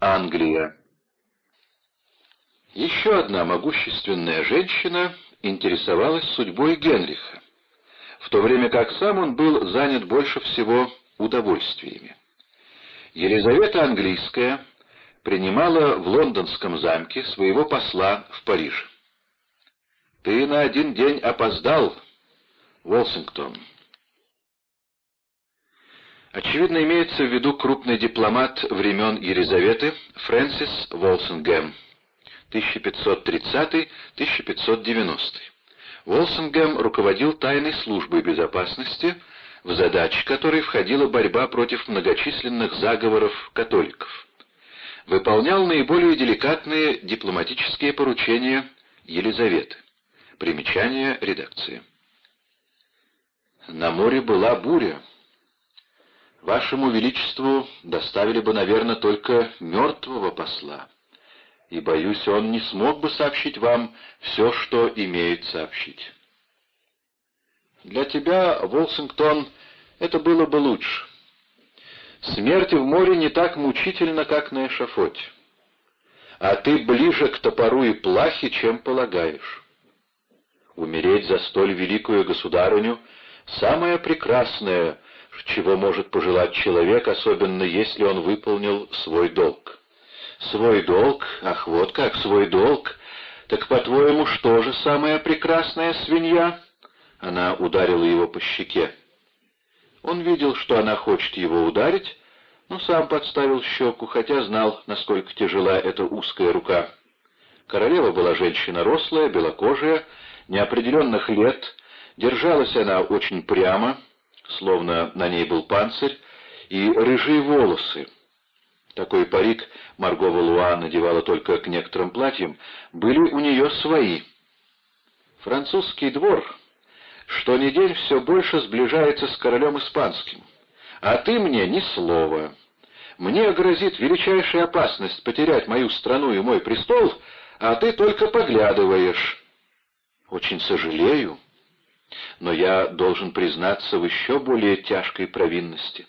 Англия. Еще одна могущественная женщина интересовалась судьбой Генриха, в то время как сам он был занят больше всего удовольствиями. Елизавета Английская принимала в лондонском замке своего посла в Париж. «Ты на один день опоздал, Волсингтон», Очевидно, имеется в виду крупный дипломат времен Елизаветы Фрэнсис Волсингем, 1530-1590. Волсингем руководил тайной службой безопасности, в задачи которой входила борьба против многочисленных заговоров католиков. Выполнял наиболее деликатные дипломатические поручения Елизаветы. Примечание редакции. На море была буря. Вашему Величеству доставили бы, наверное, только мертвого посла, и, боюсь, он не смог бы сообщить вам все, что имеет сообщить. Для тебя, Волсингтон, это было бы лучше. Смерть в море не так мучительна, как на эшафоте. А ты ближе к топору и плахе, чем полагаешь. Умереть за столь великую государыню — самое прекрасное, чего может пожелать человек, особенно если он выполнил свой долг. Свой долг? Ах, вот как, свой долг! Так, по-твоему, что же самая прекрасная свинья? Она ударила его по щеке. Он видел, что она хочет его ударить, но сам подставил щеку, хотя знал, насколько тяжела эта узкая рука. Королева была женщина рослая, белокожая, неопределенных лет, держалась она очень прямо, словно на ней был панцирь, и рыжие волосы. Такой парик Марго Валуа надевала только к некоторым платьям, были у нее свои. Французский двор, что ни день все больше сближается с королем испанским. А ты мне ни слова. Мне грозит величайшая опасность потерять мою страну и мой престол, а ты только поглядываешь. Очень сожалею но я должен признаться в еще более тяжкой провинности.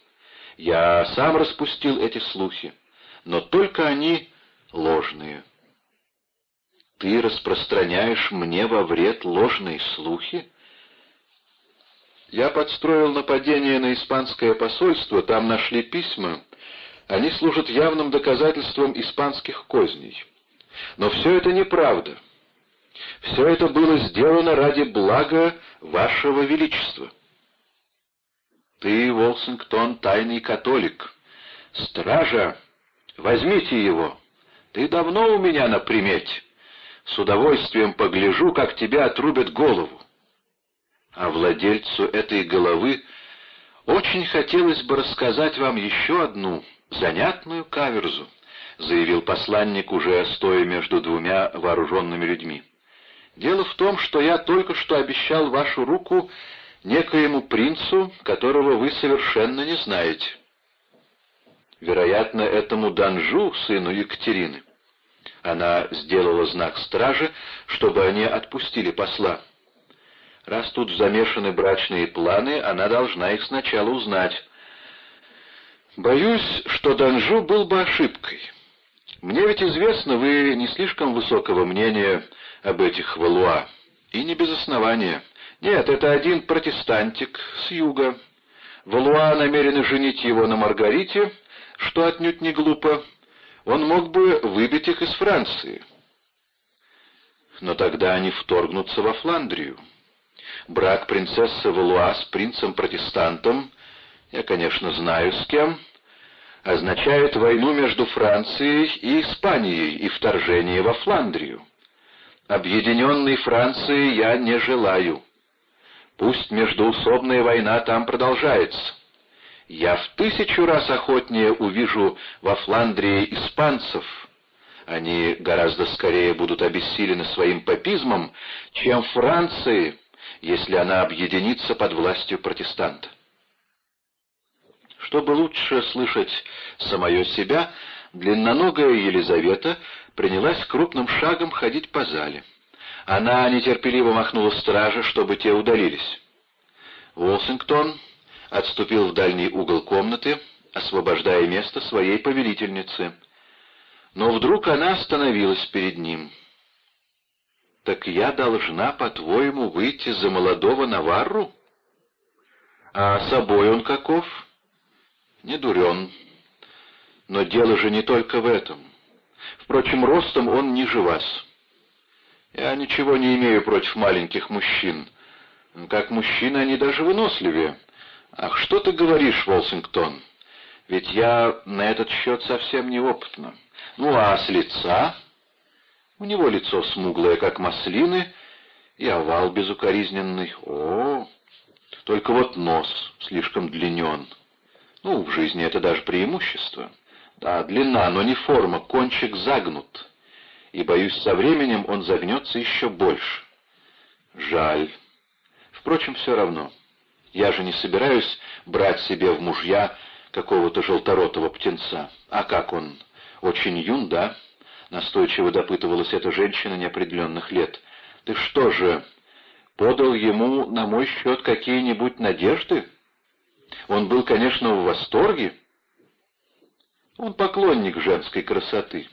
Я сам распустил эти слухи, но только они ложные. Ты распространяешь мне во вред ложные слухи? Я подстроил нападение на испанское посольство, там нашли письма. Они служат явным доказательством испанских козней. Но все это неправда. Все это было сделано ради блага вашего величества. Ты, Волсингтон, тайный католик. Стража, возьмите его. Ты давно у меня на примете. С удовольствием погляжу, как тебя отрубят голову. А владельцу этой головы очень хотелось бы рассказать вам еще одну занятную каверзу, заявил посланник, уже стоя между двумя вооруженными людьми. Дело в том, что я только что обещал вашу руку некоему принцу, которого вы совершенно не знаете. Вероятно, этому Данжу, сыну Екатерины. Она сделала знак стражи, чтобы они отпустили посла. Раз тут замешаны брачные планы, она должна их сначала узнать. Боюсь, что Данжу был бы ошибкой. Мне ведь известно, вы не слишком высокого мнения об этих Валуа. И не без основания. Нет, это один протестантик с юга. Валуа намерены женить его на Маргарите, что отнюдь не глупо. Он мог бы выбить их из Франции. Но тогда они вторгнутся во Фландрию. Брак принцессы Валуа с принцем-протестантом, я, конечно, знаю с кем, означает войну между Францией и Испанией и вторжение во Фландрию. Объединенной Франции я не желаю. Пусть междоусобная война там продолжается. Я в тысячу раз охотнее увижу во Фландрии испанцев. Они гораздо скорее будут обессилены своим папизмом, чем Франции, если она объединится под властью протестанта. Чтобы лучше слышать самое себя, длинноногая Елизавета принялась крупным шагом ходить по зале. Она нетерпеливо махнула страже, чтобы те удалились. Уолсингтон отступил в дальний угол комнаты, освобождая место своей повелительницы. Но вдруг она остановилась перед ним. «Так я должна, по-твоему, выйти за молодого Наварру? А собой он каков?» «Не дурен. Но дело же не только в этом. Впрочем, ростом он ниже вас. Я ничего не имею против маленьких мужчин. Как мужчины они даже выносливее. Ах, что ты говоришь, Волсингтон? Ведь я на этот счет совсем неопытна. Ну а с лица? У него лицо смуглое, как маслины, и овал безукоризненный. О, только вот нос слишком длинен. Ну, в жизни это даже преимущество. Да, длина, но не форма, кончик загнут. И, боюсь, со временем он загнется еще больше. Жаль. Впрочем, все равно. Я же не собираюсь брать себе в мужья какого-то желторотого птенца. А как он? Очень юн, да? Настойчиво допытывалась эта женщина неопределенных лет. Ты что же, подал ему на мой счет какие-нибудь надежды? Он был, конечно, в восторге. Он поклонник женской красоты.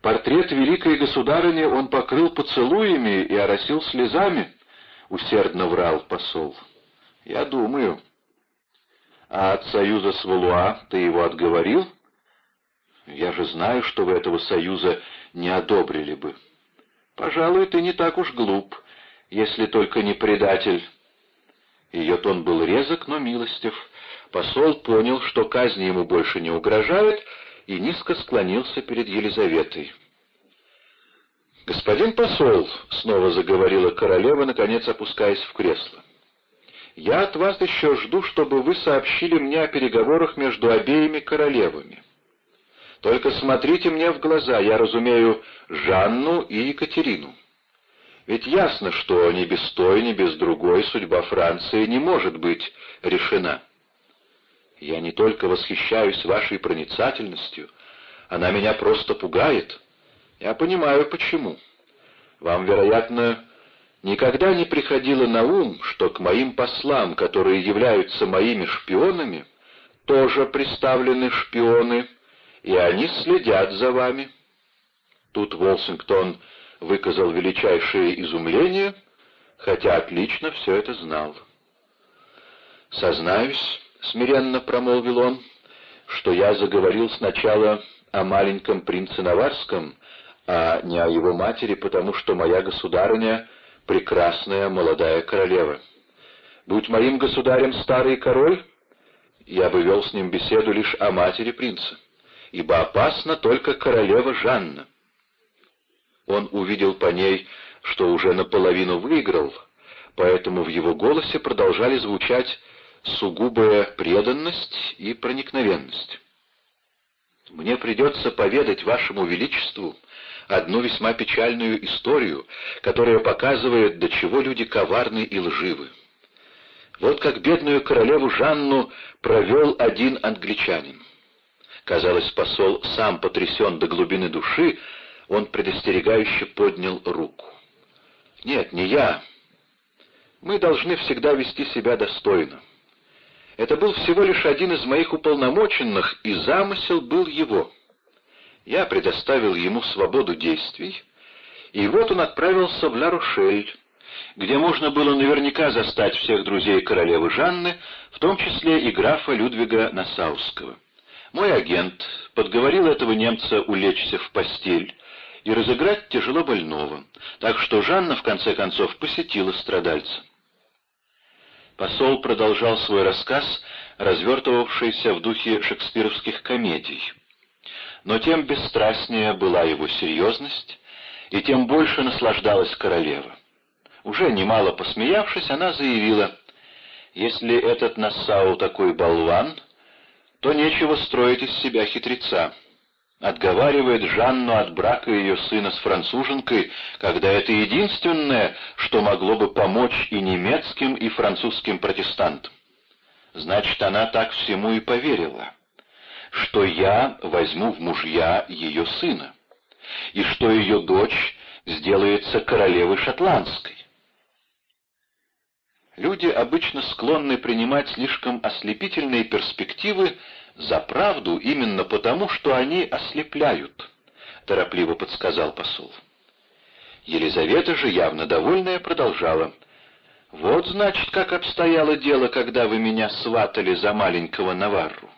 Портрет великой государыни он покрыл поцелуями и оросил слезами, — усердно врал посол. Я думаю. А от союза с Валуа ты его отговорил? Я же знаю, что вы этого союза не одобрили бы. Пожалуй, ты не так уж глуп, если только не предатель. Ее тон был резок, но милостив. Посол понял, что казни ему больше не угрожают, и низко склонился перед Елизаветой. «Господин посол», — снова заговорила королева, наконец опускаясь в кресло, я от вас еще жду, чтобы вы сообщили мне о переговорах между обеими королевами. Только смотрите мне в глаза, я разумею Жанну и Екатерину. Ведь ясно, что ни без той, ни без другой судьба Франции не может быть решена. Я не только восхищаюсь вашей проницательностью, она меня просто пугает. Я понимаю, почему. Вам, вероятно, Никогда не приходило на ум, что к моим послам, которые являются моими шпионами, тоже приставлены шпионы, и они следят за вами. Тут Волсингтон выказал величайшее изумление, хотя отлично все это знал. «Сознаюсь», — смиренно промолвил он, — «что я заговорил сначала о маленьком принце Наварском, а не о его матери, потому что моя государыня — прекрасная молодая королева. Будь моим государем старый король, я бы вел с ним беседу лишь о матери принца, ибо опасна только королева Жанна. Он увидел по ней, что уже наполовину выиграл, поэтому в его голосе продолжали звучать сугубая преданность и проникновенность. «Мне придется поведать вашему величеству одну весьма печальную историю, которая показывает, до чего люди коварны и лживы. Вот как бедную королеву Жанну провел один англичанин. Казалось, посол сам потрясен до глубины души, он предостерегающе поднял руку. «Нет, не я. Мы должны всегда вести себя достойно. Это был всего лишь один из моих уполномоченных, и замысел был его». Я предоставил ему свободу действий, и вот он отправился в Ла-Рошель, где можно было наверняка застать всех друзей королевы Жанны, в том числе и графа Людвига Насауского. Мой агент подговорил этого немца улечься в постель и разыграть тяжело больного, так что Жанна в конце концов посетила страдальца. Посол продолжал свой рассказ, развертывавшийся в духе шекспировских комедий но тем бесстрастнее была его серьезность, и тем больше наслаждалась королева. Уже немало посмеявшись, она заявила, «Если этот Нассау такой болван, то нечего строить из себя хитреца. Отговаривает Жанну от брака ее сына с француженкой, когда это единственное, что могло бы помочь и немецким, и французским протестантам. Значит, она так всему и поверила» что я возьму в мужья ее сына, и что ее дочь сделается королевой шотландской. Люди обычно склонны принимать слишком ослепительные перспективы за правду именно потому, что они ослепляют. торопливо подсказал посол. Елизавета же, явно довольная, продолжала. «Вот, значит, как обстояло дело, когда вы меня сватали за маленького Наварру.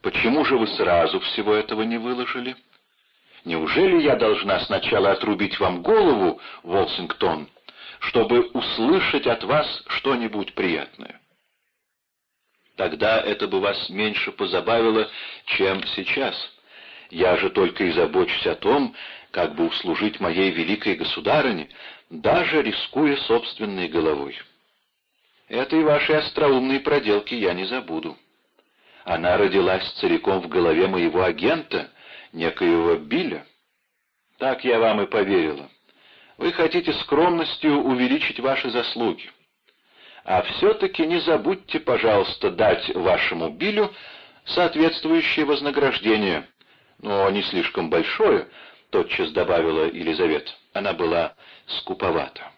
Почему же вы сразу всего этого не выложили? Неужели я должна сначала отрубить вам голову, Волсингтон, чтобы услышать от вас что-нибудь приятное?» Тогда это бы вас меньше позабавило, чем сейчас. Я же только и забочусь о том, как бы услужить моей великой государыне, даже рискуя собственной головой. Этой вашей остроумной проделки я не забуду. Она родилась целиком в голове моего агента, некоего Билля. Так я вам и поверила. Вы хотите скромностью увеличить ваши заслуги. А все-таки не забудьте, пожалуйста, дать вашему Биллю соответствующее вознаграждение, но не слишком большое, — тотчас добавила Елизавета. Она была скуповата.